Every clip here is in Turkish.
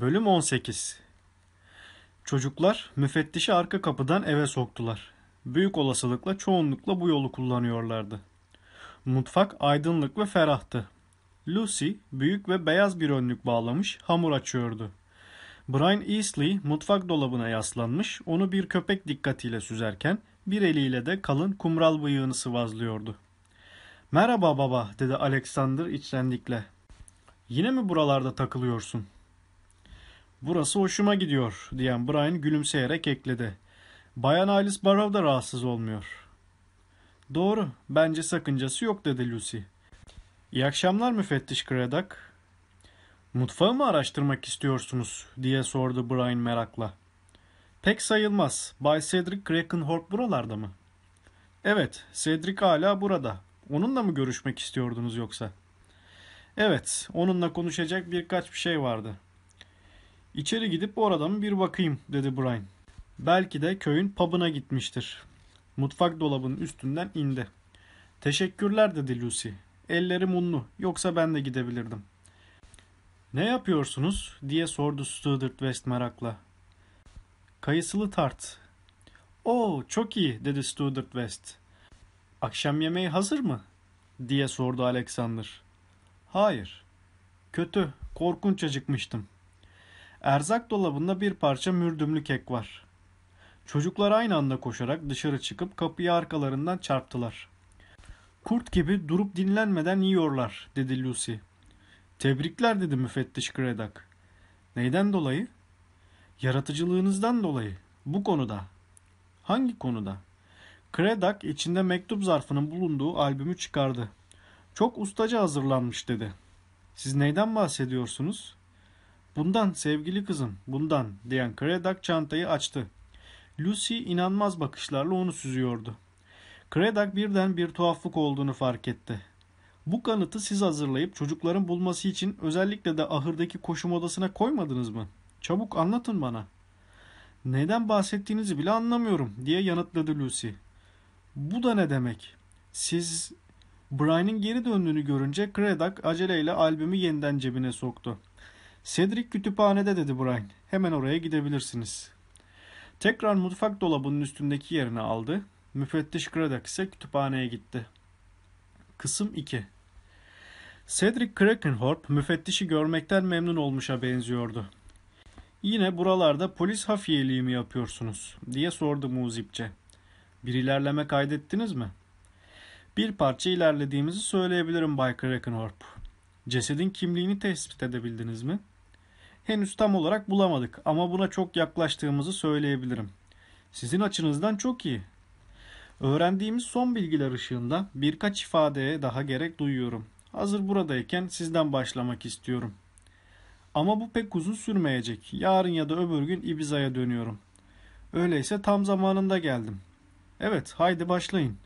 Bölüm 18 Çocuklar müfettişi arka kapıdan eve soktular. Büyük olasılıkla çoğunlukla bu yolu kullanıyorlardı. Mutfak aydınlık ve ferahtı. Lucy büyük ve beyaz bir önlük bağlamış hamur açıyordu. Brian Eastley mutfak dolabına yaslanmış onu bir köpek dikkatiyle süzerken bir eliyle de kalın kumral bıyığını sıvazlıyordu. Merhaba baba dedi Alexander içlendikle. Yine mi buralarda takılıyorsun? Burası hoşuma gidiyor diyen Brian gülümseyerek ekledi. Bayan Alice Barrow da rahatsız olmuyor. Doğru bence sakıncası yok dedi Lucy. İyi akşamlar müfettiş Kredak. Mutfağı mı araştırmak istiyorsunuz diye sordu Brian merakla. Pek sayılmaz. Bay Cedric Krakenhorp buralarda mı? Evet, Cedric hala burada. Onunla mı görüşmek istiyordunuz yoksa? Evet, onunla konuşacak birkaç bir şey vardı. İçeri gidip orada mı bir bakayım dedi Brian. Belki de köyün pub'ına gitmiştir. Mutfak dolabının üstünden indi. Teşekkürler dedi Lucy. Ellerim unlu yoksa ben de gidebilirdim. Ne yapıyorsunuz diye sordu Studart West merakla. Kayısılı tart. Oo çok iyi dedi Studart West. Akşam yemeği hazır mı? diye sordu Alexander. Hayır. Kötü, korkunç acıkmıştım. Erzak dolabında bir parça mürdümlü kek var. Çocuklar aynı anda koşarak dışarı çıkıp kapıyı arkalarından çarptılar. Kurt gibi durup dinlenmeden yiyorlar dedi Lucy. Tebrikler dedi müfettiş Kredak. Neyden dolayı? Yaratıcılığınızdan dolayı. Bu konuda. Hangi konuda? Kredak içinde mektup zarfının bulunduğu albümü çıkardı. Çok ustaca hazırlanmış dedi. Siz neyden bahsediyorsunuz? Bundan sevgili kızım, bundan diyen Kredak çantayı açtı. Lucy inanmaz bakışlarla onu süzüyordu. Kredak birden bir tuhaflık olduğunu fark etti. Bu kanıtı siz hazırlayıp çocukların bulması için özellikle de ahırdaki koşum odasına koymadınız mı? Çabuk anlatın bana. Neden bahsettiğinizi bile anlamıyorum diye yanıtladı Lucy. Bu da ne demek? Siz Brian'ın geri döndüğünü görünce Kredak aceleyle albümü yeniden cebine soktu. Cedric kütüphanede dedi Brian. Hemen oraya gidebilirsiniz. Tekrar mutfak dolabının üstündeki yerini aldı. Müfettiş Kredak ise kütüphaneye gitti. Kısım 2 Cedric Krakenhorp müfettişi görmekten memnun olmuşa benziyordu. Yine buralarda polis hafiyeliği mi yapıyorsunuz diye sordu muzipçe. Bir ilerleme kaydettiniz mi? Bir parça ilerlediğimizi söyleyebilirim Bay Krakenhorp. Cesedin kimliğini tespit edebildiniz mi? Henüz tam olarak bulamadık ama buna çok yaklaştığımızı söyleyebilirim. Sizin açınızdan çok iyi. Öğrendiğimiz son bilgiler ışığında birkaç ifadeye daha gerek duyuyorum. Hazır buradayken sizden başlamak istiyorum. Ama bu pek uzun sürmeyecek. Yarın ya da öbür gün Ibiza'ya dönüyorum. Öyleyse tam zamanında geldim. Evet, haydi başlayın.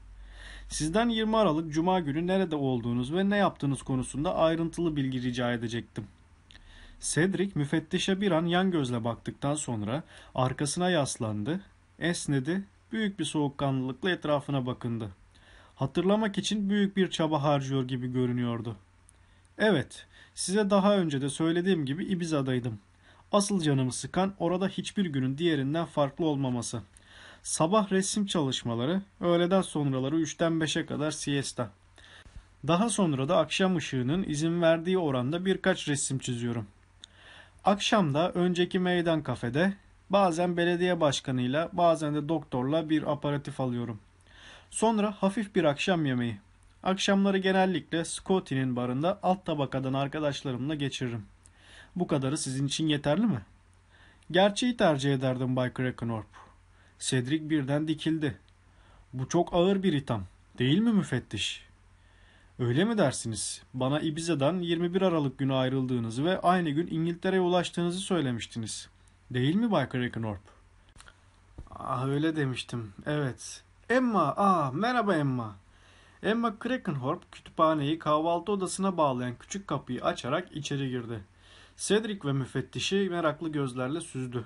Sizden 20 Aralık Cuma günü nerede olduğunuz ve ne yaptığınız konusunda ayrıntılı bilgi rica edecektim. Cedric müfettişe bir an yan gözle baktıktan sonra arkasına yaslandı, esnedi, büyük bir soğukkanlılıkla etrafına bakındı. Hatırlamak için büyük bir çaba harcıyor gibi görünüyordu. Evet, size daha önce de söylediğim gibi Ibiza'daydım. Asıl canımı sıkan orada hiçbir günün diğerinden farklı olmaması. Sabah resim çalışmaları, öğleden sonraları 3'ten 5'e kadar siesta. Daha sonra da akşam ışığının izin verdiği oranda birkaç resim çiziyorum. Akşam da önceki meydan kafede bazen belediye başkanıyla bazen de doktorla bir aparatif alıyorum. Sonra hafif bir akşam yemeği. Akşamları genellikle Scotty'nin barında alt tabakadan arkadaşlarımla geçiririm. Bu kadarı sizin için yeterli mi? Gerçeği tercih ederdim Bay Krakenhorp. Cedric birden dikildi. Bu çok ağır bir itham. Değil mi müfettiş? Öyle mi dersiniz? Bana Ibiza'dan 21 Aralık günü ayrıldığınızı ve aynı gün İngiltere'ye ulaştığınızı söylemiştiniz. Değil mi Bay Krakenhorp? Ah öyle demiştim. Evet. Emma, ah merhaba Emma. Emma Krakenhorp kütüphaneyi kahvaltı odasına bağlayan küçük kapıyı açarak içeri girdi. Cedric ve müfettişi meraklı gözlerle süzdü.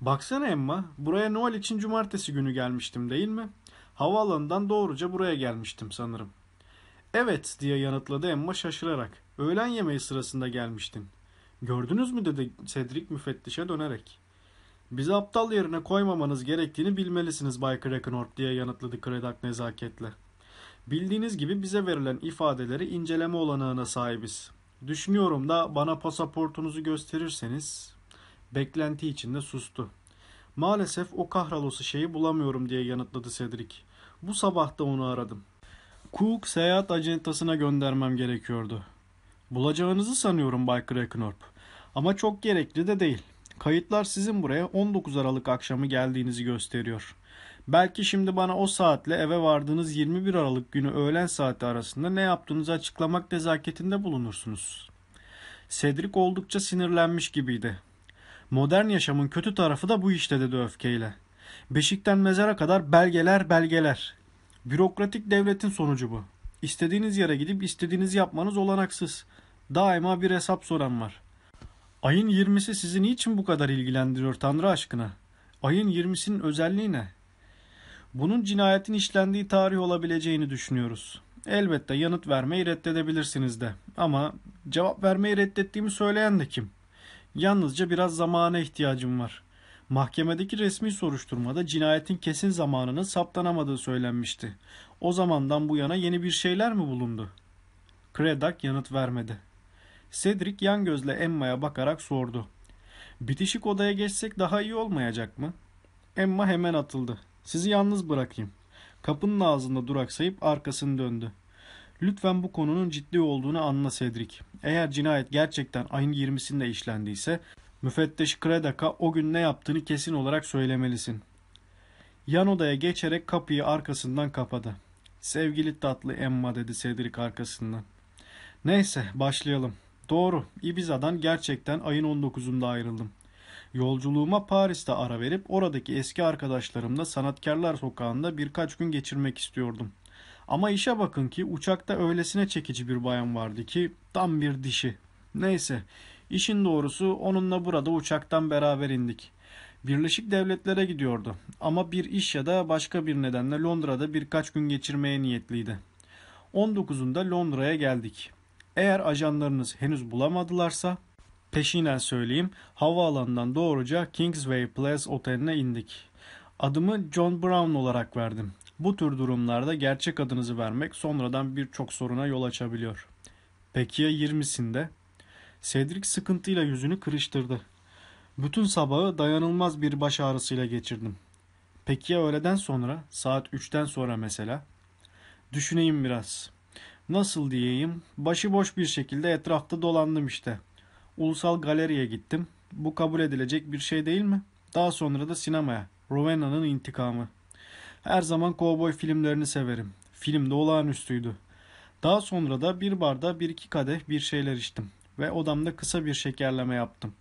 Baksana Emma, buraya Noel için cumartesi günü gelmiştim değil mi? Havaalanından doğruca buraya gelmiştim sanırım. Evet diye yanıtladı Emma şaşırarak. Öğlen yemeği sırasında gelmiştin. Gördünüz mü dedi Cedric müfettişe dönerek. Bizi aptal yerine koymamanız gerektiğini bilmelisiniz Bay Krakenhorp diye yanıtladı Kredak nezaketle. Bildiğiniz gibi bize verilen ifadeleri inceleme olanağına sahibiz. Düşünüyorum da bana pasaportunuzu gösterirseniz... Beklenti içinde sustu. Maalesef o kahrolası şeyi bulamıyorum diye yanıtladı Cedric. Bu sabah da onu aradım. Cook seyahat acentasına göndermem gerekiyordu. Bulacağınızı sanıyorum Bay Krakenhorp. Ama çok gerekli de değil. Kayıtlar sizin buraya 19 Aralık akşamı geldiğinizi gösteriyor. Belki şimdi bana o saatle eve vardığınız 21 Aralık günü öğlen saati arasında ne yaptığınızı açıklamak nezaketinde bulunursunuz. Cedric oldukça sinirlenmiş gibiydi. Modern yaşamın kötü tarafı da bu işte dedi öfkeyle. Beşikten mezara kadar belgeler belgeler. Bürokratik devletin sonucu bu. İstediğiniz yere gidip istediğinizi yapmanız olanaksız. Daima bir hesap soran var. Ayın 20'si sizi niçin bu kadar ilgilendiriyor Tanrı aşkına? Ayın 20'sinin özelliği ne? Bunun cinayetin işlendiği tarih olabileceğini düşünüyoruz. Elbette yanıt vermeyi reddedebilirsiniz de. Ama cevap vermeyi reddettiğimi söyleyen de kim? Yalnızca biraz zamana ihtiyacım var. Mahkemedeki resmi soruşturmada cinayetin kesin zamanının saptanamadığı söylenmişti. O zamandan bu yana yeni bir şeyler mi bulundu? Kredak yanıt vermedi. Cedric yan gözle Emma'ya bakarak sordu. Bitişik odaya geçsek daha iyi olmayacak mı? Emma hemen atıldı. Sizi yalnız bırakayım. Kapının ağzında duraksayıp arkasını döndü. Lütfen bu konunun ciddi olduğunu anla Cedric. Eğer cinayet gerçekten ayın 20'sinde işlendiyse müfettiş Kredak'a o gün ne yaptığını kesin olarak söylemelisin. Yan odaya geçerek kapıyı arkasından kapadı. Sevgili tatlı Emma dedi Cedric arkasından. Neyse başlayalım. Doğru Ibiza'dan gerçekten ayın 19'unda ayrıldım. Yolculuğuma Paris'te ara verip oradaki eski arkadaşlarımla Sanatkarlar Sokağı'nda birkaç gün geçirmek istiyordum. Ama işe bakın ki uçakta öylesine çekici bir bayan vardı ki tam bir dişi. Neyse işin doğrusu onunla burada uçaktan beraber indik. Birleşik Devletlere gidiyordu ama bir iş ya da başka bir nedenle Londra'da birkaç gün geçirmeye niyetliydi. 19'unda Londra'ya geldik. Eğer ajanlarınız henüz bulamadılarsa peşinen söyleyeyim havaalanından doğruca Kingsway Place Oteli'ne indik. Adımı John Brown olarak verdim. Bu tür durumlarda gerçek adınızı vermek sonradan birçok soruna yol açabiliyor. Peki ya 20'sinde? Cedric sıkıntıyla yüzünü kırıştırdı. Bütün sabahı dayanılmaz bir baş ağrısıyla geçirdim. Peki ya öğleden sonra? Saat 3'ten sonra mesela? Düşüneyim biraz. Nasıl diyeyim? Başıboş bir şekilde etrafta dolandım işte. Ulusal galeriye gittim. Bu kabul edilecek bir şey değil mi? Daha sonra da sinemaya. Rowena'nın intikamı. Her zaman kovboy filmlerini severim. Film de olağanüstüydü. Daha sonra da bir barda bir iki kadeh bir şeyler içtim. Ve odamda kısa bir şekerleme yaptım.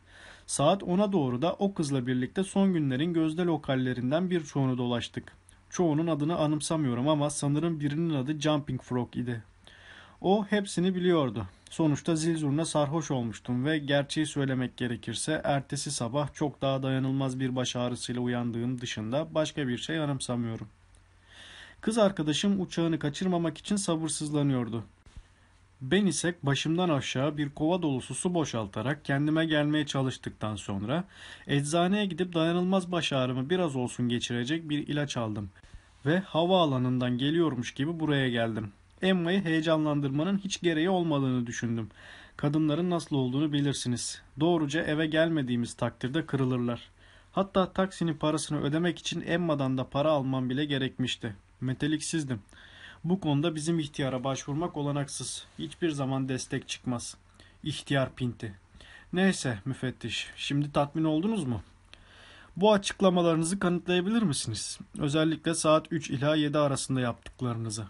Saat 10'a doğru da o kızla birlikte son günlerin gözde lokallerinden birçoğunu dolaştık. Çoğunun adını anımsamıyorum ama sanırım birinin adı Jumping Frog idi. O hepsini biliyordu. Sonuçta zil zurna sarhoş olmuştum ve gerçeği söylemek gerekirse ertesi sabah çok daha dayanılmaz bir baş ağrısıyla uyandığım dışında başka bir şey anımsamıyorum. Kız arkadaşım uçağını kaçırmamak için sabırsızlanıyordu. Ben ise başımdan aşağı bir kova dolusu su boşaltarak kendime gelmeye çalıştıktan sonra eczaneye gidip dayanılmaz baş ağrımı biraz olsun geçirecek bir ilaç aldım ve havaalanından geliyormuş gibi buraya geldim. Emma'yı heyecanlandırmanın hiç gereği olmadığını düşündüm. Kadınların nasıl olduğunu bilirsiniz. Doğruca eve gelmediğimiz takdirde kırılırlar. Hatta taksinin parasını ödemek için Emma'dan da para almam bile gerekmişti. Meteliksizdim. Bu konuda bizim ihtiyara başvurmak olanaksız. Hiçbir zaman destek çıkmaz. İhtiyar pinti. Neyse müfettiş, şimdi tatmin oldunuz mu? Bu açıklamalarınızı kanıtlayabilir misiniz? Özellikle saat 3 ila 7 arasında yaptıklarınızı.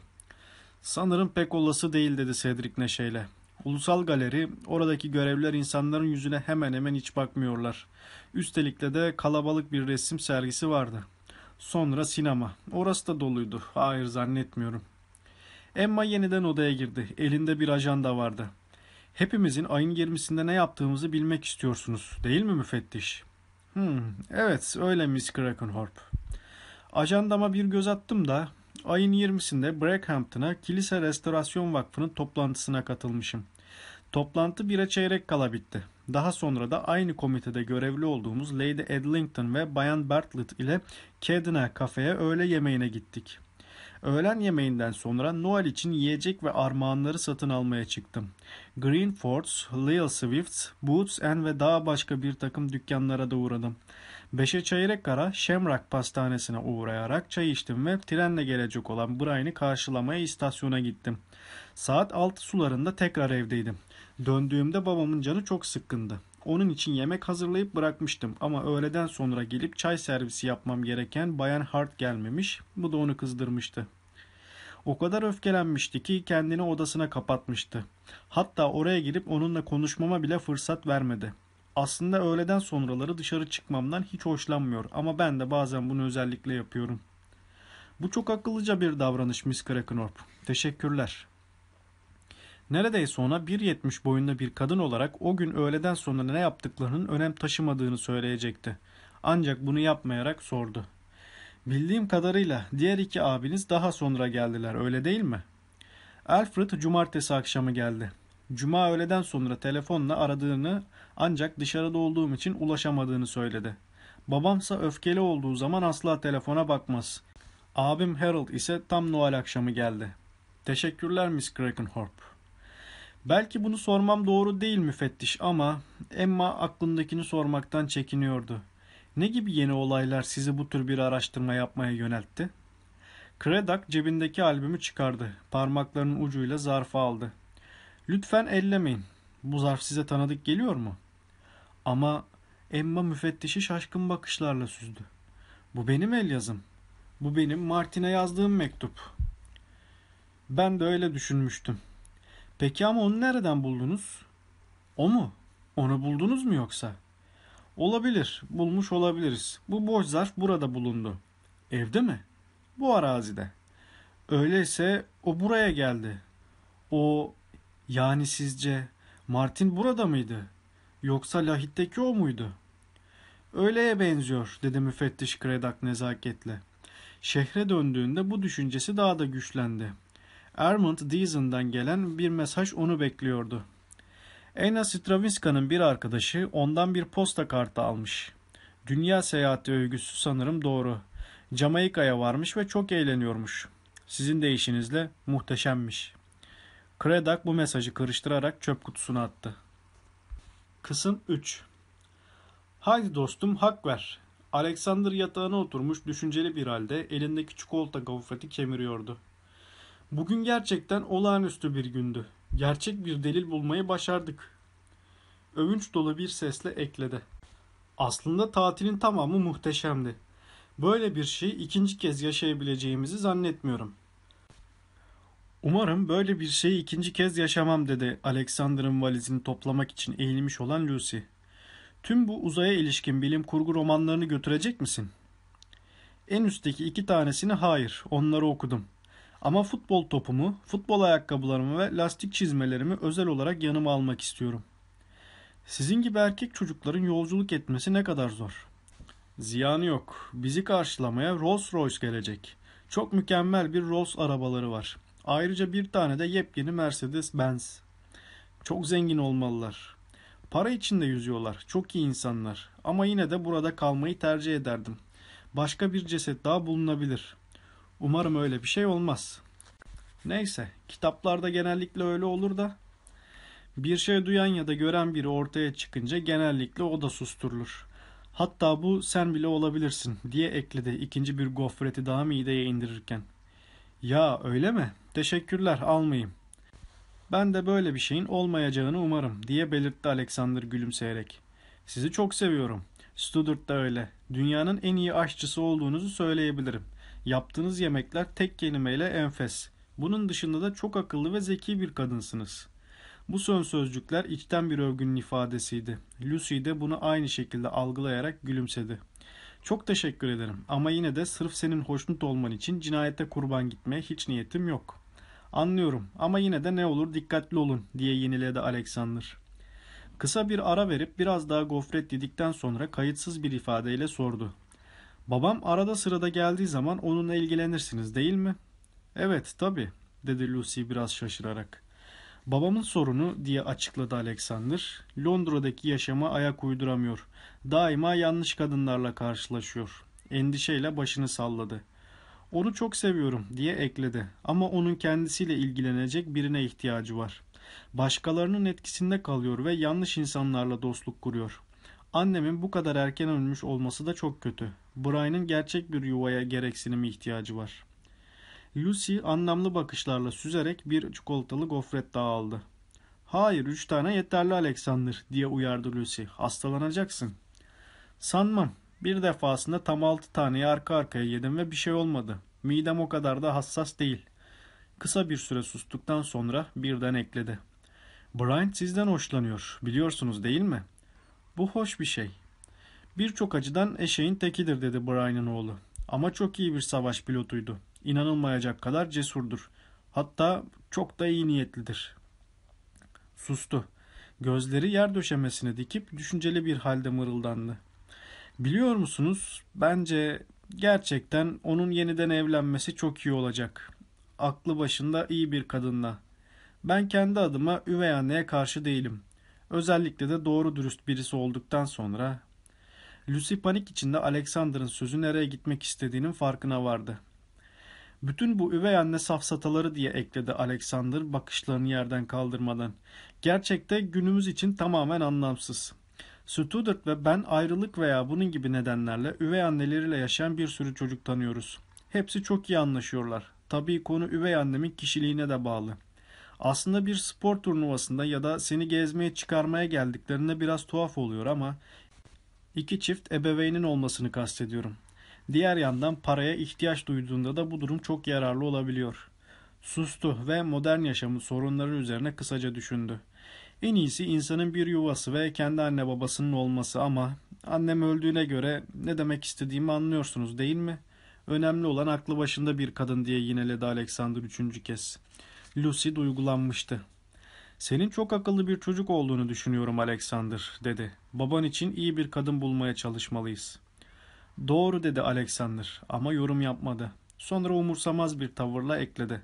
Sanırım pek olası değil dedi Cedric neşeyle. Ulusal galeri, oradaki görevliler insanların yüzüne hemen hemen hiç bakmıyorlar. Üstelik de kalabalık bir resim sergisi vardı. Sonra sinema. Orası da doluydu. Hayır zannetmiyorum. Emma yeniden odaya girdi. Elinde bir ajanda vardı. Hepimizin ayın 20'sinde ne yaptığımızı bilmek istiyorsunuz, değil mi müfettiş? Hmm, evet, öyle Miss Krakenhorp. Ajandama bir göz attım da ayın 20'sinde Brackhampton'a Kilise Restorasyon Vakfı'nın toplantısına katılmışım. Toplantı bire çeyrek kala bitti. Daha sonra da aynı komitede görevli olduğumuz Lady Edlington ve Bayan Bartlett ile Cadena kafeye öğle yemeğine gittik. Öğlen yemeğinden sonra Noel için yiyecek ve armağanları satın almaya çıktım. Greenfords, Lil Swifts, Boots and ve daha başka bir takım dükkanlara da uğradım. Beşe çeyrek kara Şemrak Pastanesi'ne uğrayarak çay içtim ve trenle gelecek olan Brian'ı karşılamaya istasyona gittim. Saat 6 sularında tekrar evdeydim. Döndüğümde babamın canı çok sıkkındı. Onun için yemek hazırlayıp bırakmıştım ama öğleden sonra gelip çay servisi yapmam gereken Bayan Hart gelmemiş. Bu da onu kızdırmıştı. O kadar öfkelenmişti ki kendini odasına kapatmıştı. Hatta oraya girip onunla konuşmama bile fırsat vermedi. Aslında öğleden sonraları dışarı çıkmamdan hiç hoşlanmıyor ama ben de bazen bunu özellikle yapıyorum. Bu çok akıllıca bir davranış Miss Krakenorp. Teşekkürler. Neredeyse ona 1.70 boyunda bir kadın olarak o gün öğleden sonra ne yaptıklarının önem taşımadığını söyleyecekti. Ancak bunu yapmayarak sordu. Bildiğim kadarıyla diğer iki abiniz daha sonra geldiler öyle değil mi? Alfred cumartesi akşamı geldi. Cuma öğleden sonra telefonla aradığını ancak dışarıda olduğum için ulaşamadığını söyledi. Babamsa öfkeli olduğu zaman asla telefona bakmaz. Abim Harold ise tam Noel akşamı geldi. Teşekkürler Miss Krakenhorp. Belki bunu sormam doğru değil müfettiş ama Emma aklındakini sormaktan çekiniyordu. Ne gibi yeni olaylar sizi bu tür bir araştırma yapmaya yöneltti? Kredak cebindeki albümü çıkardı. Parmaklarının ucuyla zarfı aldı. Lütfen ellemeyin. Bu zarf size tanıdık geliyor mu? Ama Emma müfettişi şaşkın bakışlarla süzdü. Bu benim el yazım. Bu benim Martin'e yazdığım mektup. Ben de öyle düşünmüştüm. Peki ama onu nereden buldunuz? O mu? Onu buldunuz mu yoksa? Olabilir. Bulmuş olabiliriz. Bu boş zarf burada bulundu. Evde mi? Bu arazide. Öyleyse o buraya geldi. O yani sizce Martin burada mıydı? Yoksa Lahit'teki o muydu? Öyleye benziyor dedi müfettiş Kredak nezaketle. Şehre döndüğünde bu düşüncesi daha da güçlendi. Ermont Deason'dan gelen bir mesaj onu bekliyordu. Ena Stravinska'nın bir arkadaşı ondan bir posta kartı almış. Dünya seyahati övgüsü sanırım doğru. Jamaika'ya varmış ve çok eğleniyormuş. Sizin deyişinizle muhteşemmiş. Kredak bu mesajı karıştırarak çöp kutusuna attı. Kısım 3 Haydi dostum hak ver. Alexander yatağına oturmuş düşünceli bir halde elindeki çikolata gofreti kemiriyordu. Bugün gerçekten olağanüstü bir gündü. Gerçek bir delil bulmayı başardık. Övünç dolu bir sesle ekledi. Aslında tatilin tamamı muhteşemdi. Böyle bir şey ikinci kez yaşayabileceğimizi zannetmiyorum. Umarım böyle bir şeyi ikinci kez yaşamam dedi Alexander'ın valizini toplamak için eğilmiş olan Lucy. Tüm bu uzaya ilişkin bilim kurgu romanlarını götürecek misin? En üstteki iki tanesini hayır, onları okudum. Ama futbol topumu, futbol ayakkabılarımı ve lastik çizmelerimi özel olarak yanıma almak istiyorum. Sizin gibi erkek çocukların yolculuk etmesi ne kadar zor. Ziyanı yok. Bizi karşılamaya Rolls Royce gelecek. Çok mükemmel bir Rolls arabaları var. Ayrıca bir tane de yepyeni Mercedes Benz. Çok zengin olmalılar. Para içinde yüzüyorlar. Çok iyi insanlar. Ama yine de burada kalmayı tercih ederdim. Başka bir ceset daha bulunabilir. Umarım öyle bir şey olmaz. Neyse, kitaplarda genellikle öyle olur da bir şey duyan ya da gören biri ortaya çıkınca genellikle o da susturulur. Hatta bu sen bile olabilirsin diye ekledi ikinci bir gofreti daha mideye indirirken. Ya öyle mi? Teşekkürler almayayım. Ben de böyle bir şeyin olmayacağını umarım diye belirtti Alexander gülümseyerek. Sizi çok seviyorum. Studart da öyle. Dünyanın en iyi aşçısı olduğunuzu söyleyebilirim. Yaptığınız yemekler tek kelimeyle enfes. Bunun dışında da çok akıllı ve zeki bir kadınsınız. Bu son sözcükler içten bir övgünün ifadesiydi. Lucy de bunu aynı şekilde algılayarak gülümsedi. Çok teşekkür ederim ama yine de sırf senin hoşnut olman için cinayete kurban gitmeye hiç niyetim yok. Anlıyorum ama yine de ne olur dikkatli olun diye yeniledi Alexander. Kısa bir ara verip biraz daha gofret yedikten sonra kayıtsız bir ifadeyle sordu. Babam arada sırada geldiği zaman onunla ilgilenirsiniz değil mi? Evet tabi dedi Lucy biraz şaşırarak. Babamın sorunu diye açıkladı Alexander. Londra'daki yaşama ayak uyduramıyor. Daima yanlış kadınlarla karşılaşıyor. Endişeyle başını salladı. Onu çok seviyorum diye ekledi. Ama onun kendisiyle ilgilenecek birine ihtiyacı var. Başkalarının etkisinde kalıyor ve yanlış insanlarla dostluk kuruyor. Annemin bu kadar erken ölmüş olması da çok kötü. Brian'ın gerçek bir yuvaya gereksinimi ihtiyacı var. Lucy anlamlı bakışlarla süzerek bir çikolatalı gofret daha aldı. Hayır üç tane yeterli Alexander diye uyardı Lucy. Hastalanacaksın. Sanmam. Bir defasında tam altı taneyi arka arkaya yedim ve bir şey olmadı. Midem o kadar da hassas değil. Kısa bir süre sustuktan sonra birden ekledi. Brian sizden hoşlanıyor. Biliyorsunuz değil mi? Bu hoş bir şey. Birçok acıdan eşeğin tekidir dedi Brian'ın oğlu. Ama çok iyi bir savaş pilotuydu. İnanılmayacak kadar cesurdur. Hatta çok da iyi niyetlidir. Sustu. Gözleri yer döşemesine dikip düşünceli bir halde mırıldandı. Biliyor musunuz? Bence gerçekten onun yeniden evlenmesi çok iyi olacak. Aklı başında iyi bir kadınla. Ben kendi adıma üvey anneye karşı değilim. Özellikle de doğru dürüst birisi olduktan sonra Lucy panik içinde Alexander'ın sözü nereye gitmek istediğinin farkına vardı. Bütün bu üvey anne safsataları diye ekledi Alexander bakışlarını yerden kaldırmadan. Gerçekte günümüz için tamamen anlamsız. Studart ve ben ayrılık veya bunun gibi nedenlerle üvey anneleriyle yaşayan bir sürü çocuk tanıyoruz. Hepsi çok iyi anlaşıyorlar. Tabii konu üvey annemin kişiliğine de bağlı. Aslında bir spor turnuvasında ya da seni gezmeye çıkarmaya geldiklerinde biraz tuhaf oluyor ama iki çift ebeveynin olmasını kastediyorum. Diğer yandan paraya ihtiyaç duyduğunda da bu durum çok yararlı olabiliyor. Sustu ve modern yaşamın sorunları üzerine kısaca düşündü. En iyisi insanın bir yuvası ve kendi anne babasının olması ama annem öldüğüne göre ne demek istediğimi anlıyorsunuz değil mi? Önemli olan aklı başında bir kadın diye yineledi Alexander üçüncü kez. Lucy duygulanmıştı. Senin çok akıllı bir çocuk olduğunu düşünüyorum Alexander dedi. Baban için iyi bir kadın bulmaya çalışmalıyız. Doğru dedi Alexander ama yorum yapmadı. Sonra umursamaz bir tavırla ekledi.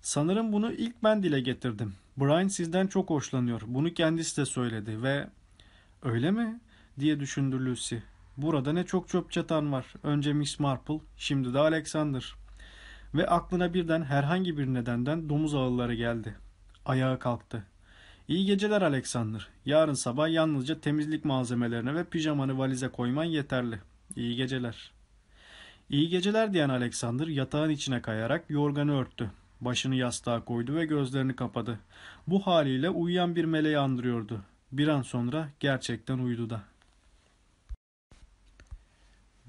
Sanırım bunu ilk ben dile getirdim. Brian sizden çok hoşlanıyor. Bunu kendisi de söyledi ve... Öyle mi? diye düşündü Lucy. Burada ne çok çöp çatan var. Önce Miss Marple, şimdi de Alexander. Ve aklına birden herhangi bir nedenden domuz ağılları geldi. Ayağa kalktı. İyi geceler Alexander. Yarın sabah yalnızca temizlik malzemelerine ve pijamanı valize koyman yeterli. İyi geceler. İyi geceler diyen Alexander yatağın içine kayarak yorganı örttü. Başını yastığa koydu ve gözlerini kapadı. Bu haliyle uyuyan bir meleği andırıyordu. Bir an sonra gerçekten uyudu da.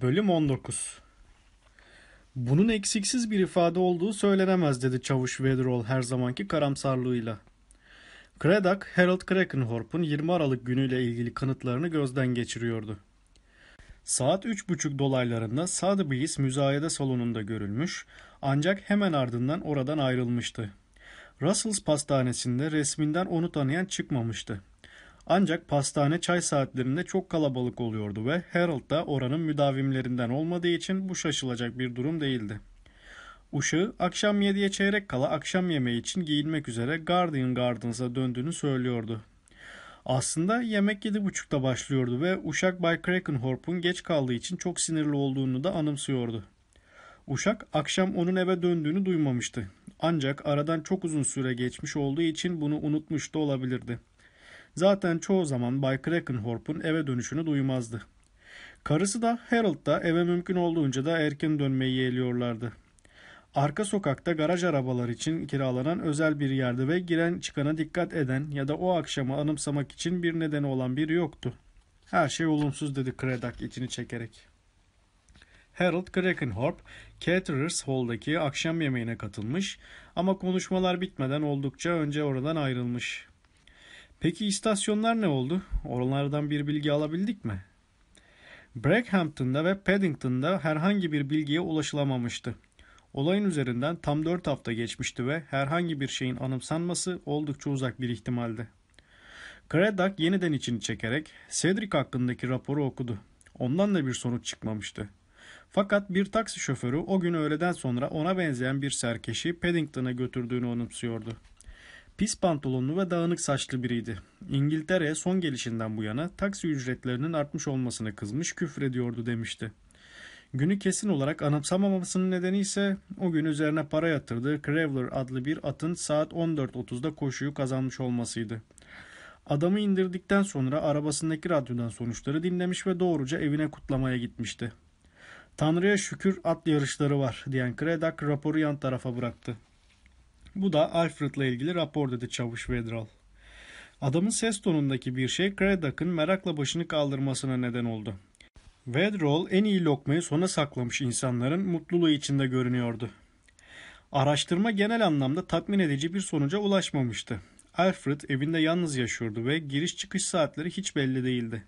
Bölüm 19 Bunun eksiksiz bir ifade olduğu söylenemez dedi çavuş Wetherall her zamanki karamsarlığıyla. Craddock, Harold Krakenhorp'un 20 Aralık günüyle ilgili kanıtlarını gözden geçiriyordu. Saat 3.30 dolaylarında Sotheby's müzayede salonunda görülmüş ancak hemen ardından oradan ayrılmıştı. Russell's pastanesinde resminden onu tanıyan çıkmamıştı. Ancak pastane çay saatlerinde çok kalabalık oluyordu ve Harold da oranın müdavimlerinden olmadığı için bu şaşılacak bir durum değildi. Uşağı akşam yediye çeyrek kala akşam yemeği için giyinmek üzere Guardian Gardens'a döndüğünü söylüyordu. Aslında yemek yedi buçukta başlıyordu ve Uşak Bay Krakenhorp'un geç kaldığı için çok sinirli olduğunu da anımsıyordu. Uşak akşam onun eve döndüğünü duymamıştı. Ancak aradan çok uzun süre geçmiş olduğu için bunu unutmuş da olabilirdi. Zaten çoğu zaman Bay Krakenhorp'un eve dönüşünü duymazdı. Karısı da Harold da eve mümkün olduğunca da erken dönmeyi yeğliyorlardı. Arka sokakta garaj arabalar için kiralanan özel bir yerde ve giren çıkana dikkat eden ya da o akşamı anımsamak için bir nedeni olan biri yoktu. Her şey olumsuz dedi Craddock içini çekerek. Harold Krakenhorp, Caterers Hall'daki akşam yemeğine katılmış ama konuşmalar bitmeden oldukça önce oradan ayrılmış. Peki istasyonlar ne oldu? Oralardan bir bilgi alabildik mi? Brackhampton'da ve Paddington'da herhangi bir bilgiye ulaşılamamıştı. Olayın üzerinden tam 4 hafta geçmişti ve herhangi bir şeyin anımsanması oldukça uzak bir ihtimaldi. Craddock yeniden içini çekerek Cedric hakkındaki raporu okudu. Ondan da bir sonuç çıkmamıştı. Fakat bir taksi şoförü o gün öğleden sonra ona benzeyen bir serkeşi Paddington'a götürdüğünü anımsıyordu. Pis pantolonlu ve dağınık saçlı biriydi. İngiltere'ye son gelişinden bu yana taksi ücretlerinin artmış olmasına kızmış küfrediyordu demişti. Günü kesin olarak anımsamamasının nedeni ise o gün üzerine para yatırdığı Craveler adlı bir atın saat 14.30'da koşuyu kazanmış olmasıydı. Adamı indirdikten sonra arabasındaki radyodan sonuçları dinlemiş ve doğruca evine kutlamaya gitmişti. Tanrı'ya şükür at yarışları var diyen Kredak raporu yan tarafa bıraktı. Bu da Alfred'la ilgili rapor dedi Çavuş Vedral. Adamın ses tonundaki bir şey Kredak'ın merakla başını kaldırmasına neden oldu. Vedral en iyi lokmayı sona saklamış insanların mutluluğu içinde görünüyordu. Araştırma genel anlamda tatmin edici bir sonuca ulaşmamıştı. Alfred evinde yalnız yaşıyordu ve giriş çıkış saatleri hiç belli değildi.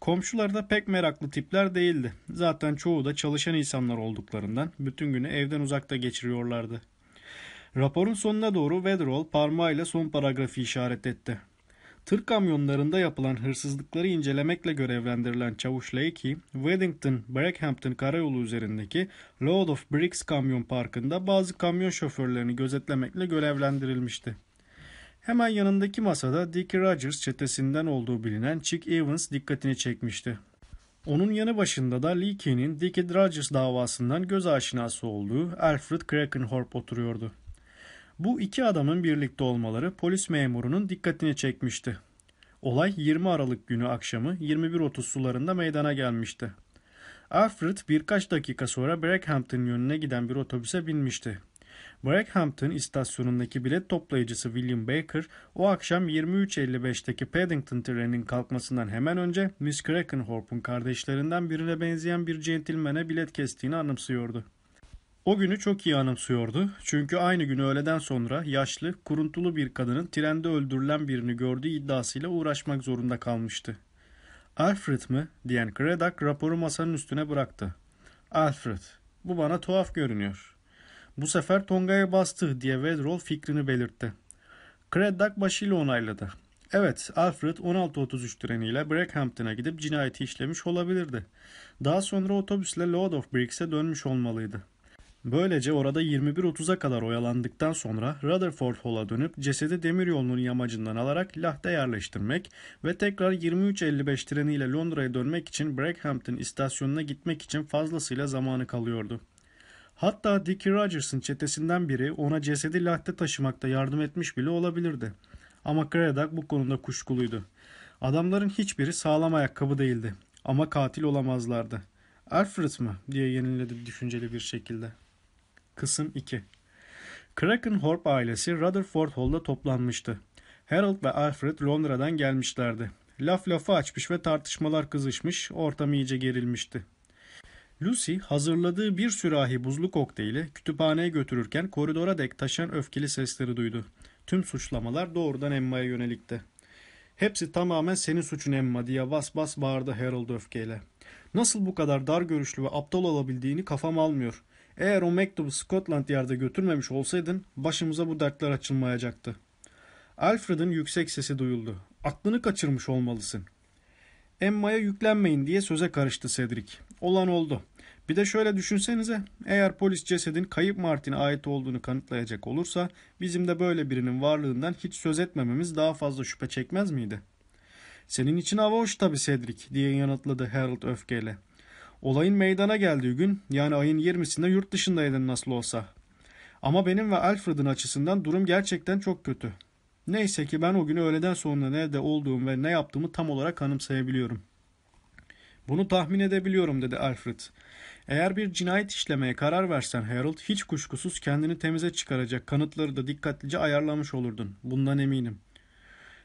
Komşular da pek meraklı tipler değildi. Zaten çoğu da çalışan insanlar olduklarından bütün günü evden uzakta geçiriyorlardı. Raporun sonuna doğru Weatherall parmağıyla son paragrafı işaret etti. Tır kamyonlarında yapılan hırsızlıkları incelemekle görevlendirilen Çavuş Leakey, Weddington, Brackhampton karayolu üzerindeki Load of Bricks kamyon parkında bazı kamyon şoförlerini gözetlemekle görevlendirilmişti. Hemen yanındaki masada Dickie Rogers çetesinden olduğu bilinen Chick Evans dikkatini çekmişti. Onun yanı başında da Leakey'nin Dickie Rogers davasından göz aşinası olduğu Alfred Krakenhorp oturuyordu. Bu iki adamın birlikte olmaları polis memurunun dikkatini çekmişti. Olay 20 Aralık günü akşamı 21.30 sularında meydana gelmişti. Alfred birkaç dakika sonra Brackhampton yönüne giden bir otobüse binmişti. Brackhampton istasyonundaki bilet toplayıcısı William Baker o akşam 23.55'teki Paddington treninin kalkmasından hemen önce Miss Krakenhorp'un kardeşlerinden birine benzeyen bir centilmene bilet kestiğini anımsıyordu. O günü çok iyi anımsıyordu. Çünkü aynı gün öğleden sonra yaşlı, kuruntulu bir kadının trende öldürülen birini gördüğü iddiasıyla uğraşmak zorunda kalmıştı. Alfred mi? diyen Craddock raporu masanın üstüne bıraktı. Alfred, bu bana tuhaf görünüyor. Bu sefer Tonga'ya bastı diye Wedroll fikrini belirtti. Craddock başıyla onayladı. Evet, Alfred 16.33 treniyle Brackhampton'a gidip cinayeti işlemiş olabilirdi. Daha sonra otobüsle Lord of Bricks'e dönmüş olmalıydı. Böylece orada 21.30'a kadar oyalandıktan sonra Rutherford Hall'a dönüp cesedi demiryolunun yamacından alarak Lahde yerleştirmek ve tekrar 23.55 treniyle Londra'ya dönmek için Brackhampton istasyonuna gitmek için fazlasıyla zamanı kalıyordu. Hatta Dickie Rogers'ın çetesinden biri ona cesedi Lahde taşımakta yardım etmiş bile olabilirdi. Ama Craddock bu konuda kuşkuluydu. Adamların hiçbiri sağlam ayakkabı değildi. Ama katil olamazlardı. Alfred mı? diye yeniledi düşünceli bir şekilde. Kısım 2 Krakenhorp ailesi Rutherford Hall'da toplanmıştı. Harold ve Alfred Londra'dan gelmişlerdi. Laf lafı açmış ve tartışmalar kızışmış, ortam iyice gerilmişti. Lucy hazırladığı bir sürahi buzlu kokteyli kütüphaneye götürürken koridora dek taşan öfkeli sesleri duydu. Tüm suçlamalar doğrudan Emma'ya yönelikti. Hepsi tamamen senin suçun Emma diye bas bas bağırdı Harold öfkeyle. Nasıl bu kadar dar görüşlü ve aptal olabildiğini kafam almıyor. Eğer o mektubu Scotland Yard'a götürmemiş olsaydın başımıza bu dertler açılmayacaktı. Alfred'in yüksek sesi duyuldu. Aklını kaçırmış olmalısın. Emma'ya yüklenmeyin diye söze karıştı Cedric. Olan oldu. Bir de şöyle düşünsenize. Eğer polis cesedin kayıp Martin'e ait olduğunu kanıtlayacak olursa bizim de böyle birinin varlığından hiç söz etmememiz daha fazla şüphe çekmez miydi? Senin için hava hoş tabii Cedric diye yanıtladı Harold öfkeyle. Olayın meydana geldiği gün yani ayın 20'sinde yurt dışındaydın nasıl olsa. Ama benim ve Alfred'ın açısından durum gerçekten çok kötü. Neyse ki ben o günü öğleden sonra nerede olduğum ve ne yaptığımı tam olarak anımsayabiliyorum. Bunu tahmin edebiliyorum dedi Alfred. Eğer bir cinayet işlemeye karar versen Harold hiç kuşkusuz kendini temize çıkaracak kanıtları da dikkatlice ayarlamış olurdun. Bundan eminim.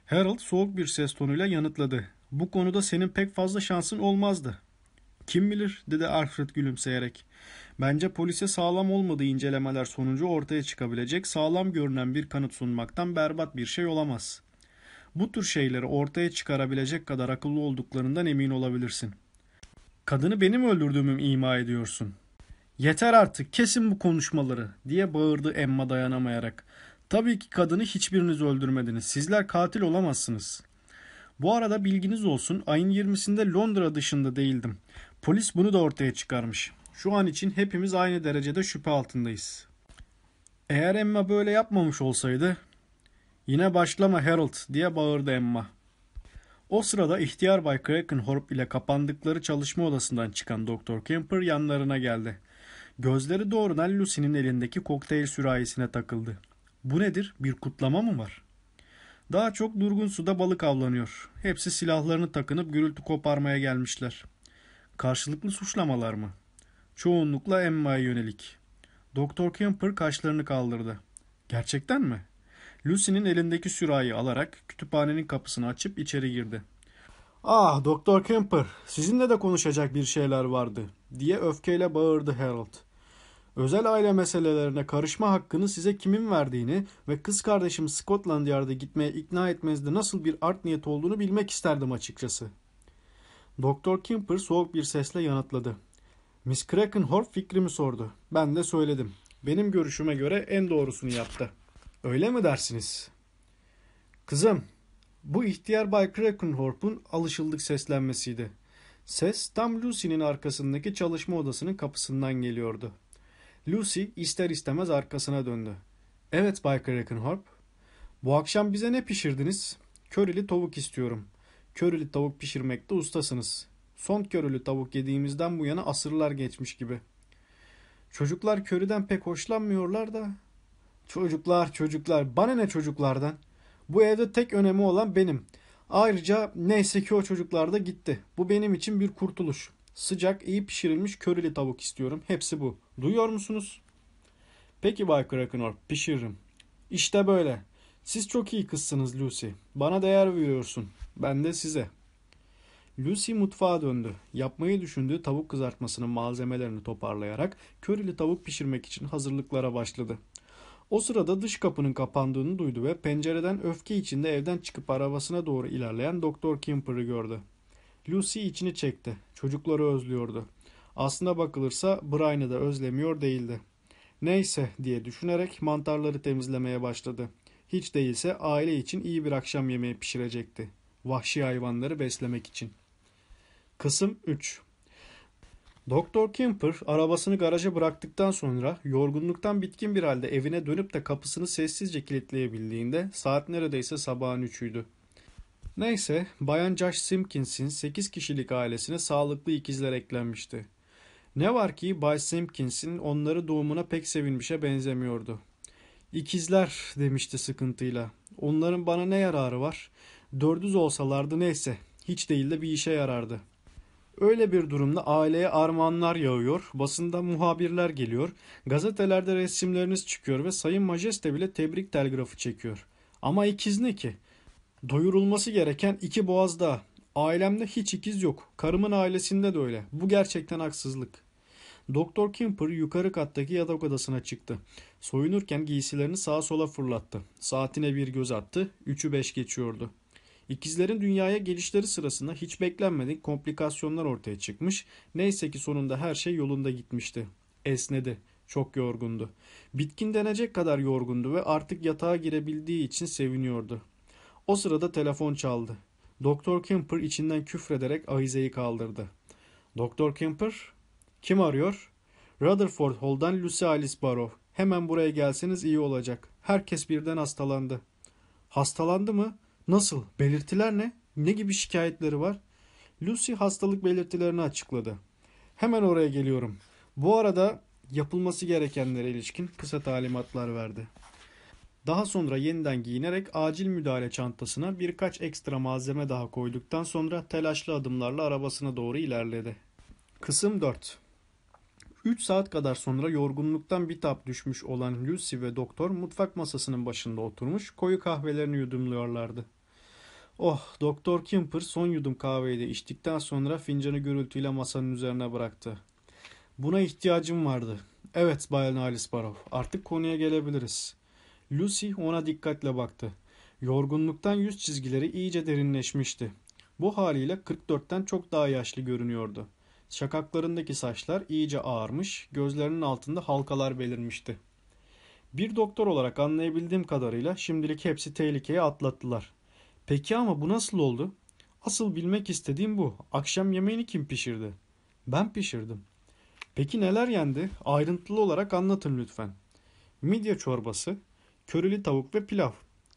Harold soğuk bir ses tonuyla yanıtladı. Bu konuda senin pek fazla şansın olmazdı. Kim bilir dedi Alfred gülümseyerek. Bence polise sağlam olmadığı incelemeler sonucu ortaya çıkabilecek sağlam görünen bir kanıt sunmaktan berbat bir şey olamaz. Bu tür şeyleri ortaya çıkarabilecek kadar akıllı olduklarından emin olabilirsin. Kadını benim öldürdüğümü ima ediyorsun. Yeter artık kesin bu konuşmaları diye bağırdı Emma dayanamayarak. Tabii ki kadını hiçbiriniz öldürmediniz. Sizler katil olamazsınız. Bu arada bilginiz olsun ayın 20'sinde Londra dışında değildim. Polis bunu da ortaya çıkarmış. Şu an için hepimiz aynı derecede şüphe altındayız. Eğer Emma böyle yapmamış olsaydı Yine başlama Harold diye bağırdı Emma. O sırada ihtiyar Bay Krakenhorp ile kapandıkları çalışma odasından çıkan Doktor Kemper yanlarına geldi. Gözleri doğrudan Lucy'nin elindeki kokteyl sürahisine takıldı. Bu nedir? Bir kutlama mı var? Daha çok durgun suda balık avlanıyor. Hepsi silahlarını takınıp gürültü koparmaya gelmişler. Karşılıklı suçlamalar mı? Çoğunlukla Emma'ya yönelik. Doktor Kemper kaşlarını kaldırdı. Gerçekten mi? Lucy'nin elindeki sürahi alarak kütüphanenin kapısını açıp içeri girdi. Ah Doktor Kemper sizinle de konuşacak bir şeyler vardı diye öfkeyle bağırdı Harold. Özel aile meselelerine karışma hakkını size kimin verdiğini ve kız kardeşim Scotland Yard'a gitmeye ikna etmenizde nasıl bir art niyet olduğunu bilmek isterdim açıkçası. Doktor Kemper soğuk bir sesle yanıtladı. Miss Krakenhorf fikrimi sordu. Ben de söyledim. Benim görüşüme göre en doğrusunu yaptı. Öyle mi dersiniz? Kızım, bu ihtiyar Bay Krakenhorp'un alışıldık seslenmesiydi. Ses tam Lucy'nin arkasındaki çalışma odasının kapısından geliyordu. Lucy ister istemez arkasına döndü. Evet Bay Krakenhorp. Bu akşam bize ne pişirdiniz? Körili tavuk istiyorum. Körili tavuk pişirmekte ustasınız. Son körülü tavuk yediğimizden bu yana asırlar geçmiş gibi. Çocuklar köriden pek hoşlanmıyorlar da. Çocuklar çocuklar bana ne çocuklardan. Bu evde tek önemi olan benim. Ayrıca neyse ki o çocuklar da gitti. Bu benim için bir kurtuluş. Sıcak iyi pişirilmiş körili tavuk istiyorum. Hepsi bu. Duyuyor musunuz? Peki Bay Krakenor pişiririm. İşte böyle. Siz çok iyi kızsınız Lucy. Bana değer veriyorsun. Ben de size. Lucy mutfağa döndü. Yapmayı düşündüğü tavuk kızartmasının malzemelerini toparlayarak körili tavuk pişirmek için hazırlıklara başladı. O sırada dış kapının kapandığını duydu ve pencereden öfke içinde evden çıkıp arabasına doğru ilerleyen Doktor Kimper'ı gördü. Lucy içini çekti. Çocukları özlüyordu. Aslına bakılırsa Brian'ı da özlemiyor değildi. Neyse diye düşünerek mantarları temizlemeye başladı. Hiç değilse aile için iyi bir akşam yemeği pişirecekti. Vahşi hayvanları beslemek için. Kısım 3 Doktor Kimper arabasını garaja bıraktıktan sonra yorgunluktan bitkin bir halde evine dönüp de kapısını sessizce kilitleyebildiğinde saat neredeyse sabahın üçüydü. Neyse Bayan Josh Simpkins'in 8 kişilik ailesine sağlıklı ikizler eklenmişti. Ne var ki Bay Simpkins'in onları doğumuna pek sevinmişe benzemiyordu. İkizler demişti sıkıntıyla. Onların bana ne yararı var? Dördüz olsalardı neyse. Hiç değil de bir işe yarardı. Öyle bir durumda aileye armağanlar yağıyor, basında muhabirler geliyor, gazetelerde resimleriniz çıkıyor ve Sayın Majeste bile tebrik telgrafı çekiyor. Ama ikiz ne ki? Doyurulması gereken iki boğaz daha. Ailemde hiç ikiz yok. Karımın ailesinde de öyle. Bu gerçekten haksızlık. Doktor Kimper yukarı kattaki yatak odasına çıktı. Soyunurken giysilerini sağa sola fırlattı. Saatine bir göz attı. Üçü beş geçiyordu. İkizlerin dünyaya gelişleri sırasında hiç beklenmedik komplikasyonlar ortaya çıkmış. Neyse ki sonunda her şey yolunda gitmişti. Esnedi. Çok yorgundu. Bitkin denecek kadar yorgundu ve artık yatağa girebildiği için seviniyordu. O sırada telefon çaldı. Doktor Kemper içinden küfrederek ahizeyi kaldırdı. Doktor Kemper? Kim arıyor? Rutherford Hall'dan Lucy Alice Barrow. Hemen buraya gelseniz iyi olacak. Herkes birden hastalandı. Hastalandı mı? Nasıl? Belirtiler ne? Ne gibi şikayetleri var? Lucy hastalık belirtilerini açıkladı. Hemen oraya geliyorum. Bu arada yapılması gerekenlere ilişkin kısa talimatlar verdi. Daha sonra yeniden giyinerek acil müdahale çantasına birkaç ekstra malzeme daha koyduktan sonra telaşlı adımlarla arabasına doğru ilerledi. Kısım 4 3 saat kadar sonra yorgunluktan bitap düşmüş olan Lucy ve doktor mutfak masasının başında oturmuş koyu kahvelerini yudumluyorlardı. Oh, Doktor Kimper son yudum kahveyi de içtikten sonra fincanı gürültüyle masanın üzerine bıraktı. Buna ihtiyacım vardı. Evet Bayan Alice artık konuya gelebiliriz. Lucy ona dikkatle baktı. Yorgunluktan yüz çizgileri iyice derinleşmişti. Bu haliyle 44'ten çok daha yaşlı görünüyordu. Şakaklarındaki saçlar iyice ağarmış, gözlerinin altında halkalar belirmişti. Bir doktor olarak anlayabildiğim kadarıyla şimdilik hepsi tehlikeye atlattılar. Peki ama bu nasıl oldu? Asıl bilmek istediğim bu. Akşam yemeğini kim pişirdi? Ben pişirdim. Peki neler yendi? Ayrıntılı olarak anlatın lütfen. Midye çorbası, körili tavuk ve pilav.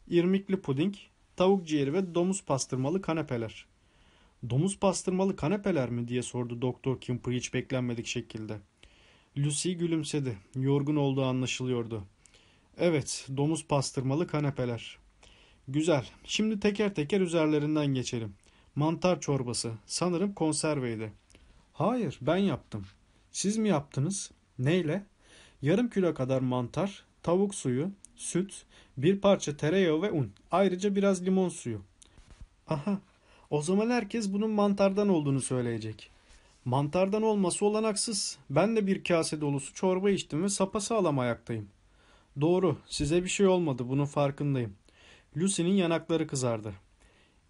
irmikli puding, tavuk ciğeri ve domuz pastırmalı kanepeler. Domuz pastırmalı kanepeler mi diye sordu Doktor Kimper hiç beklenmedik şekilde. Lucy gülümsedi. Yorgun olduğu anlaşılıyordu. Evet, domuz pastırmalı kanepeler. Güzel. Şimdi teker teker üzerlerinden geçelim. Mantar çorbası. Sanırım konserveydi. Hayır, ben yaptım. Siz mi yaptınız? Neyle? Yarım kilo kadar mantar, tavuk suyu, süt, bir parça tereyağı ve un. Ayrıca biraz limon suyu. Aha, o zaman herkes bunun mantardan olduğunu söyleyecek. Mantardan olması olanaksız. Ben de bir kase dolusu çorba içtim ve sapasağlam ayaktayım. Doğru, size bir şey olmadı, bunun farkındayım. Lucy'nin yanakları kızardı.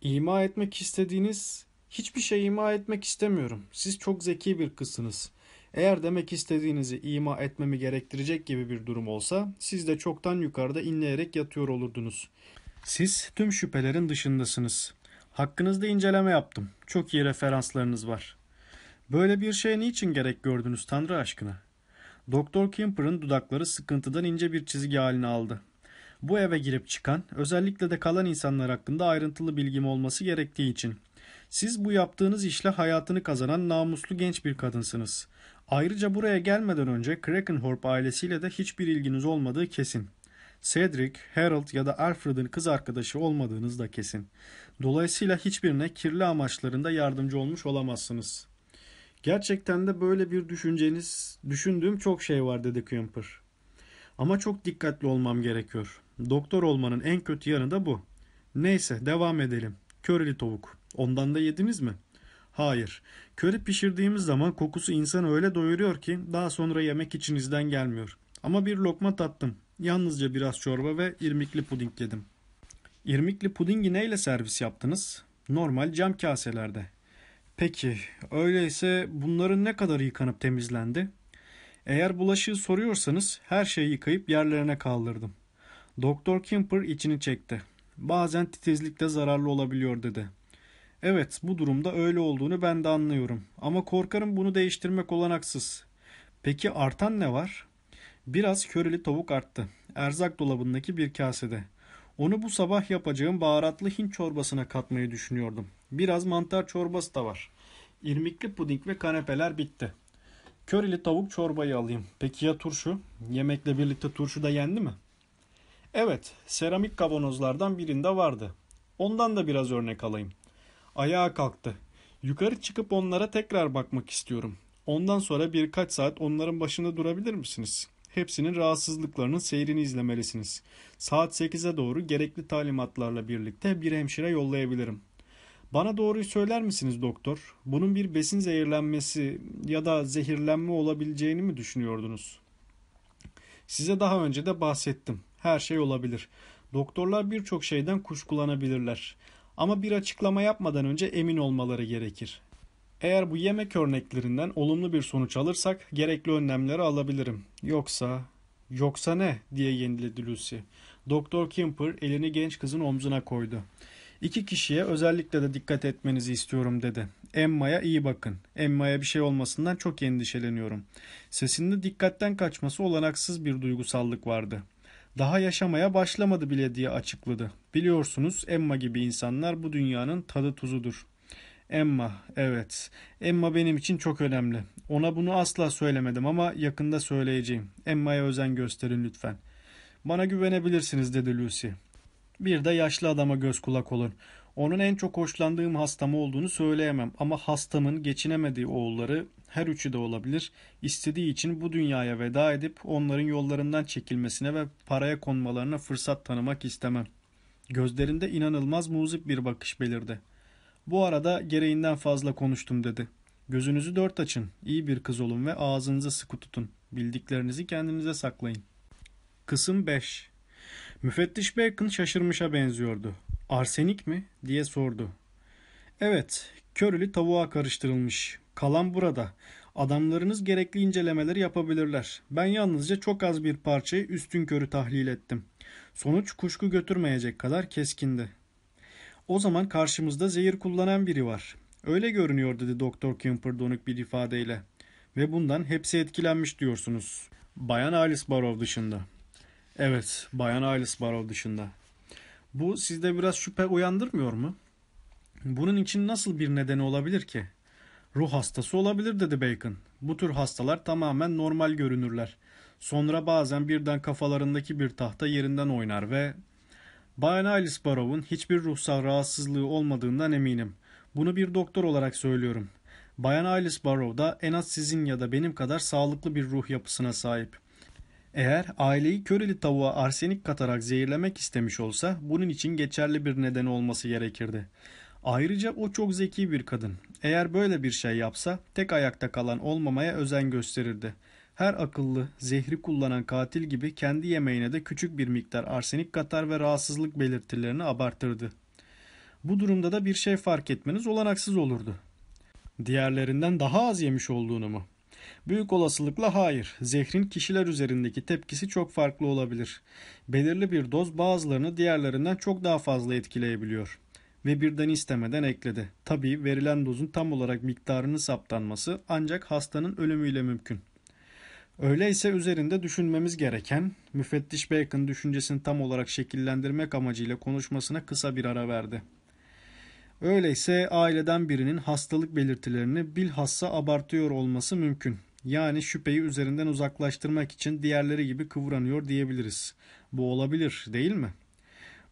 İma etmek istediğiniz... Hiçbir şey ima etmek istemiyorum. Siz çok zeki bir kızsınız. Eğer demek istediğinizi ima etmemi gerektirecek gibi bir durum olsa siz de çoktan yukarıda inleyerek yatıyor olurdunuz. Siz tüm şüphelerin dışındasınız. Hakkınızda inceleme yaptım. Çok iyi referanslarınız var. Böyle bir şeye niçin gerek gördünüz Tanrı aşkına? Doktor Kimper'ın dudakları sıkıntıdan ince bir çizgi halini aldı. Bu eve girip çıkan, özellikle de kalan insanlar hakkında ayrıntılı bilgim olması gerektiği için. Siz bu yaptığınız işle hayatını kazanan namuslu genç bir kadınsınız. Ayrıca buraya gelmeden önce Krakenhorp ailesiyle de hiçbir ilginiz olmadığı kesin. Cedric, Harold ya da Alfred'in kız arkadaşı olmadığınız da kesin. Dolayısıyla hiçbirine kirli amaçlarında yardımcı olmuş olamazsınız. Gerçekten de böyle bir düşünceniz, düşündüğüm çok şey var dedi Kemper. Ama çok dikkatli olmam gerekiyor. Doktor olmanın en kötü yanı da bu. Neyse devam edelim. Körili tavuk. Ondan da yediniz mi? Hayır. Köri pişirdiğimiz zaman kokusu insanı öyle doyuruyor ki daha sonra yemek içinizden gelmiyor. Ama bir lokma tattım. Yalnızca biraz çorba ve irmikli puding yedim. İrmikli pudingi neyle servis yaptınız? Normal cam kaselerde. Peki, öyleyse bunların ne kadar yıkanıp temizlendi? Eğer bulaşığı soruyorsanız her şeyi yıkayıp yerlerine kaldırdım. Doktor Kimper içini çekti. Bazen titizlik de zararlı olabiliyor dedi. Evet, bu durumda öyle olduğunu ben de anlıyorum. Ama korkarım bunu değiştirmek olanaksız. Peki artan ne var? Biraz köreli tavuk arttı. Erzak dolabındaki bir kasede. Onu bu sabah yapacağım baharatlı Hint çorbasına katmayı düşünüyordum. Biraz mantar çorbası da var. İrmikli puding ve kanepeler bitti. Körili tavuk çorbayı alayım. Peki ya turşu? Yemekle birlikte turşu da yendi mi? Evet, seramik kavanozlardan birinde vardı. Ondan da biraz örnek alayım. Ayağa kalktı. Yukarı çıkıp onlara tekrar bakmak istiyorum. Ondan sonra birkaç saat onların başında durabilir misiniz? Hepsinin rahatsızlıklarının seyrini izlemelisiniz. Saat 8'e doğru gerekli talimatlarla birlikte bir hemşire yollayabilirim. Bana doğruyu söyler misiniz doktor? Bunun bir besin zehirlenmesi ya da zehirlenme olabileceğini mi düşünüyordunuz? Size daha önce de bahsettim. Her şey olabilir. Doktorlar birçok şeyden kuşkulanabilirler. Ama bir açıklama yapmadan önce emin olmaları gerekir. Eğer bu yemek örneklerinden olumlu bir sonuç alırsak gerekli önlemleri alabilirim. Yoksa... Yoksa ne? diye yeniledi Lucy. Doktor Kimper elini genç kızın omzuna koydu. İki kişiye özellikle de dikkat etmenizi istiyorum dedi. Emma'ya iyi bakın. Emma'ya bir şey olmasından çok endişeleniyorum. Sesinde dikkatten kaçması olanaksız bir duygusallık vardı. Daha yaşamaya başlamadı bile diye açıkladı. Biliyorsunuz Emma gibi insanlar bu dünyanın tadı tuzudur. Emma, evet. Emma benim için çok önemli. Ona bunu asla söylemedim ama yakında söyleyeceğim. Emma'ya özen gösterin lütfen. Bana güvenebilirsiniz dedi Lucy. Bir de yaşlı adama göz kulak olun. Onun en çok hoşlandığım hastam olduğunu söyleyemem ama hastamın geçinemediği oğulları her üçü de olabilir. İstediği için bu dünyaya veda edip onların yollarından çekilmesine ve paraya konmalarına fırsat tanımak istemem. Gözlerinde inanılmaz muzip bir bakış belirdi. Bu arada gereğinden fazla konuştum dedi. Gözünüzü dört açın, iyi bir kız olun ve ağzınızı sıkı tutun. Bildiklerinizi kendinize saklayın. Kısım 5 Müfettiş Bacon şaşırmışa benziyordu. Arsenik mi? diye sordu. Evet, körülü tavuğa karıştırılmış. Kalan burada. Adamlarınız gerekli incelemeleri yapabilirler. Ben yalnızca çok az bir parçayı üstün körü tahlil ettim. Sonuç kuşku götürmeyecek kadar keskindi. O zaman karşımızda zehir kullanan biri var. Öyle görünüyor dedi Doktor Kemper donuk bir ifadeyle. Ve bundan hepsi etkilenmiş diyorsunuz. Bayan Alice Barrow dışında. Evet, Bayan Alice Barrow dışında. Bu sizde biraz şüphe uyandırmıyor mu? Bunun için nasıl bir nedeni olabilir ki? Ruh hastası olabilir dedi Bacon. Bu tür hastalar tamamen normal görünürler. Sonra bazen birden kafalarındaki bir tahta yerinden oynar ve... Bayan Alice Barrow'un hiçbir ruhsal rahatsızlığı olmadığından eminim. Bunu bir doktor olarak söylüyorum. Bayan Alice Barrow da en az sizin ya da benim kadar sağlıklı bir ruh yapısına sahip. Eğer aileyi köreli tavuğa arsenik katarak zehirlemek istemiş olsa bunun için geçerli bir neden olması gerekirdi. Ayrıca o çok zeki bir kadın. Eğer böyle bir şey yapsa tek ayakta kalan olmamaya özen gösterirdi. Her akıllı, zehri kullanan katil gibi kendi yemeğine de küçük bir miktar arsenik katar ve rahatsızlık belirtilerini abartırdı. Bu durumda da bir şey fark etmeniz olanaksız olurdu. Diğerlerinden daha az yemiş olduğunu mu? Büyük olasılıkla hayır. Zehrin kişiler üzerindeki tepkisi çok farklı olabilir. Belirli bir doz bazılarını diğerlerinden çok daha fazla etkileyebiliyor. Ve birden istemeden ekledi. Tabii verilen dozun tam olarak miktarını saptanması ancak hastanın ölümüyle mümkün. Öyleyse üzerinde düşünmemiz gereken, müfettiş Bacon düşüncesini tam olarak şekillendirmek amacıyla konuşmasına kısa bir ara verdi. Öyleyse aileden birinin hastalık belirtilerini bilhassa abartıyor olması mümkün. Yani şüpheyi üzerinden uzaklaştırmak için diğerleri gibi kıvranıyor diyebiliriz. Bu olabilir değil mi?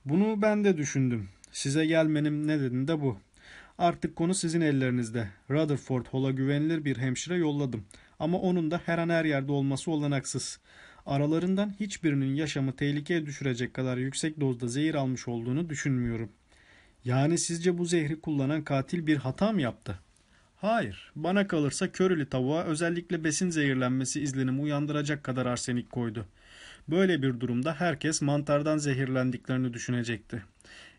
Bunu ben de düşündüm. Size gelmenim nedeni de bu. Artık konu sizin ellerinizde. Rutherford Hall'a güvenilir bir hemşire yolladım. Ama onun da her an her yerde olması olanaksız. Aralarından hiçbirinin yaşamı tehlikeye düşürecek kadar yüksek dozda zehir almış olduğunu düşünmüyorum. Yani sizce bu zehri kullanan katil bir hata mı yaptı? Hayır. Bana kalırsa körülü tavuğa özellikle besin zehirlenmesi izlenimi uyandıracak kadar arsenik koydu. Böyle bir durumda herkes mantardan zehirlendiklerini düşünecekti.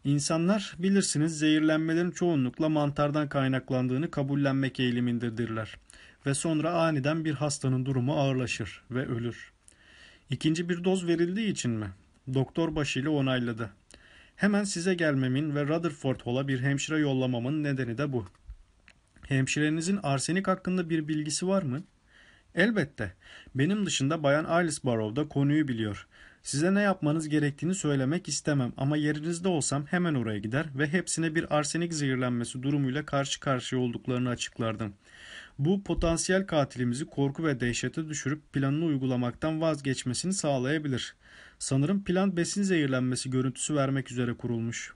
İnsanlar bilirsiniz zehirlenmelerin çoğunlukla mantardan kaynaklandığını kabullenmek eğilimindedirler. Ve sonra aniden bir hastanın durumu ağırlaşır ve ölür. İkinci bir doz verildiği için mi? Doktor başıyla onayladı. Hemen size gelmemin ve Rutherford Hall'a bir hemşire yollamamın nedeni de bu. Hemşirenizin arsenik hakkında bir bilgisi var mı? Elbette. Benim dışında Bayan Alice Barrow da konuyu biliyor. Size ne yapmanız gerektiğini söylemek istemem ama yerinizde olsam hemen oraya gider ve hepsine bir arsenik zehirlenmesi durumuyla karşı karşıya olduklarını açıklardım. Bu potansiyel katilimizi korku ve dehşete düşürüp planını uygulamaktan vazgeçmesini sağlayabilir. Sanırım plan besin zehirlenmesi görüntüsü vermek üzere kurulmuş.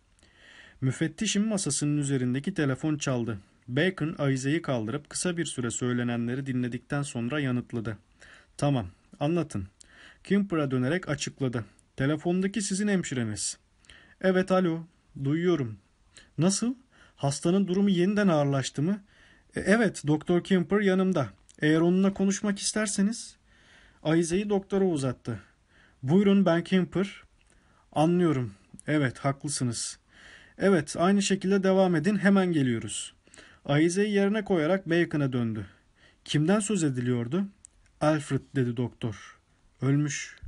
Müfettişin masasının üzerindeki telefon çaldı. Bacon avizeyi kaldırıp kısa bir süre söylenenleri dinledikten sonra yanıtladı. Tamam, anlatın. Kimper'a dönerek açıkladı. Telefondaki sizin hemşireniz. Evet alo, duyuyorum. Nasıl? Hastanın durumu yeniden ağırlaştı mı? E, evet, Doktor Kimper yanımda. Eğer onunla konuşmak isterseniz. Avizeyi doktora uzattı. Buyurun ben Kimper. Anlıyorum. Evet, haklısınız. Evet, aynı şekilde devam edin, hemen geliyoruz. Ahize'yi yerine koyarak Bacon'a döndü. Kimden söz ediliyordu? Alfred dedi doktor. Ölmüş.